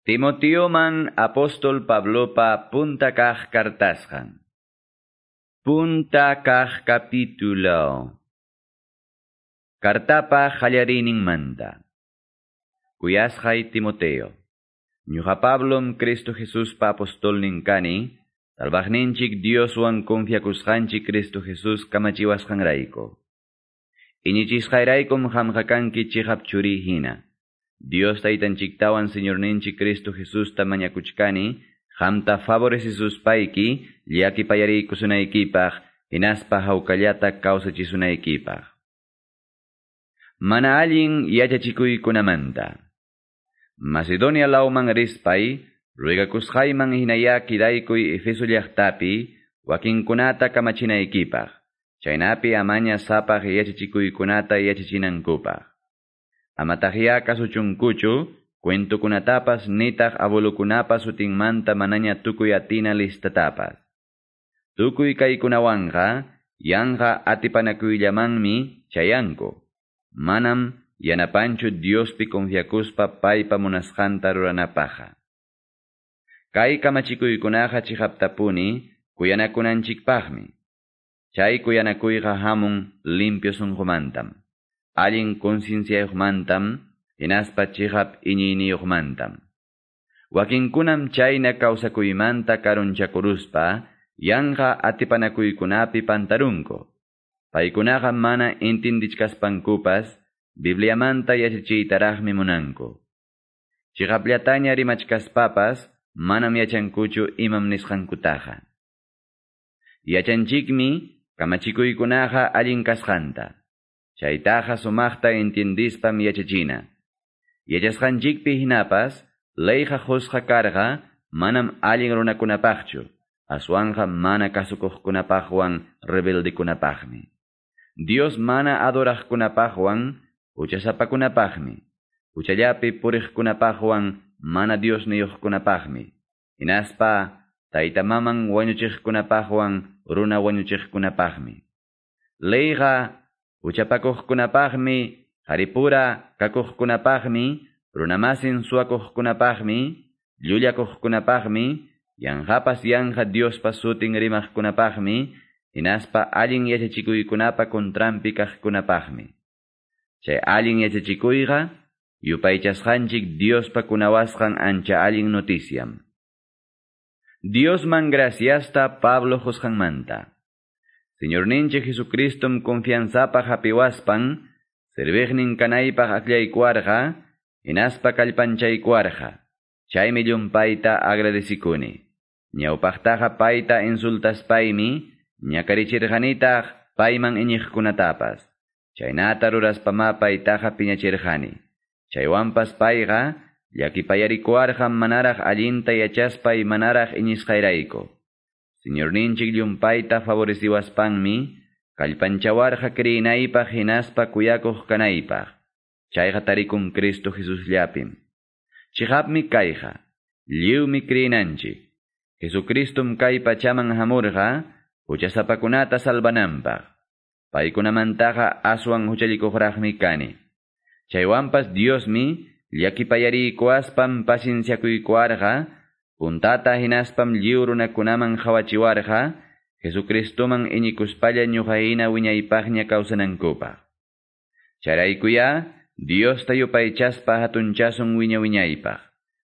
Timotioman apóstol Pablopa punta kah kartasjan. Punta kah capítulo. Cartapa hallarining manda. Cuyasjay Timoteo. Ñuja Pablom Cristo Jesús pa apostol ninkani, salvajninchik Dios wan confiakusjanchik Cristo Jesús kamachiwasjanraiko. Inichisjairaikom hamjakanki chihap churi hina. Dios taytanchiktawan Señor ninchi Cristo Jesús tamañakuchkani, hamta favorecisuspaiki, liaki payarikusunaykipaj, hinaspa hawkallata kawsachisunaykipaj. Mana allin yachachikuykunamanta. Macedonia lauman rispay, ruegakusqayman hinayaki daykuy Efeso llaqtapi, wakinkunata kamachinaykipaj. Chaynapi amaña sapaj yachachikuykunata yachachinankupaj. Amatahya kasuchunkuchu, cuentokunatapas nitaq abulukunapas utinmanta manaña tukuy atina listatapas. Tukuy kaykunawanqa, yanqa atipanakuyllamangmi chayanko. Manam yanapanchu Diospi confiakuspa paypa munasqanta ruranapaja. Kay kamachikuykunaqa chihaptapuni kuyanakunanchikpaqmi. Chay kuyanakuyqa hamun limpio sunqumantam allin concienciayuqmantam, hinaspa chihap iñiyniyuqmantam. Wakinkunam chayna kawsakuymanta karunchakuruspa, yanqa atipanakuykunapi pantarunko. Paykunaqa mana intindichkaspankupas, Bibliamanta yachachiytaraqmi munanko. Chiqapllataña rimachkaspapas, manam yachankuchu imam nisqankutaqa. Yachanchikmi, kamachikuykunaqa allin kasqanta. Chaytaqa sumaqta entiendispam yachachina. Yachasqanchikpi hinapas, leyqa husqa karqa, manam allin runakunapaqchu, aswanqa mana kasukuqkunapaqwan rebeldekunapaqmi. Dios mana adoraqkunapaqwan, uchasapakunapaqmi. Uchallapi puriqkunapaqwan mana Dios niyuqkunapaqmi. Hinaspa, tayta maman wañuchiqkunapaqwan runa wañuchiqkunapaqmi. Leyqa uchapakuqkunapaqmi, haripura kakuqkunapaqmi, runamasin suwakuqkunapaqmi, llullakuqkunapaqmi, yanqapas yanqa Diospa sutin rimaqkunapaqmi, hinaspa allin yachachikuykunapa kontrampi kaqkunapaqmi. Chay allin yachachikuyqa, yupaychasqanchik Diospa kunawasqan ancha allin noticiam. Diosman graciasta Pablo Josjanmanta. Señor ninche Jesucristom confianzapa hapiwaspan, servignin kanaypaq aklaykuarqa, inaspa kallpanchaykuarqa. Chaymi llumpayta agradecikuni. Ñawpaqtaqa payta insultaspaymi, ñakarichirqanitaq payman iñiqkunatapas. Chaynata ruraspama paytaqa piñachirqani. Chaywanpas payqa, llakipayarikuarqa manaraq allinta yachaspay manaraq iñisqayrayko. Señor ninchik llumpayta favoreciwaspanmi, kallpanchawarqa kriinaypaq hinaspa kuyakuq kanaypaq. Chayqa tarikun Cristo Jesus llapim. Chihapmi kayqa, lliwmi kriinanchik. Jesucristum kay pachaman hamurqa, huchasapakunata salvananpaq. Paykunamantaqa aswan huchalikuqraqmi kani. Chaywanpas Diosmi, llakipayarikuaspam pacienciakuykuarqa, puntata hinaspam lliw runakunaman hawachiwarqa, Jesucristoman iñikuspalla ñuqayna wiñaypaqña kawsanankupaq. Charaykuya, Dios tayupaychaspa hatunchasun wiña wiñaypaq.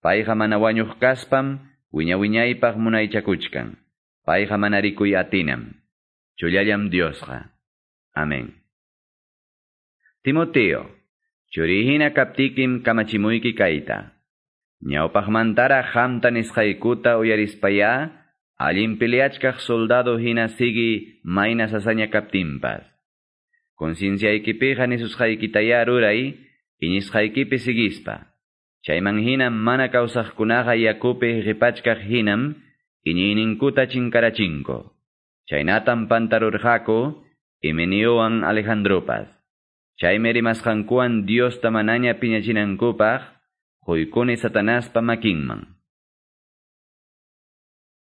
Payqa mana wañuq kaspam, wiña wiñaypaq munaychakuchkan. Payqa mana rikuy atinam. Chullallam Diosqa. Amén. Timoteo, churihina kaptikim kamachimuyki kayta. Ñawpaqmantara hamta nisqaykuta uyarispaya, allin peleachkaq soldado hina sigi mayna sasaña kaptinpas. Concienciaykipiqa nisusqaykitaya ruray, iñisqaykipi sigispa. Chayman hinam mana kawsaqkunaqa yakupi qipachkaq hinam, iñiyninkuta chinkarachinko. Chaynatam pantarurqaku, Himeniowan Alejandropas. Rimasqankuwan Dios tamanaña piñachinankupaq, Hoykuni Satanaspa makinman.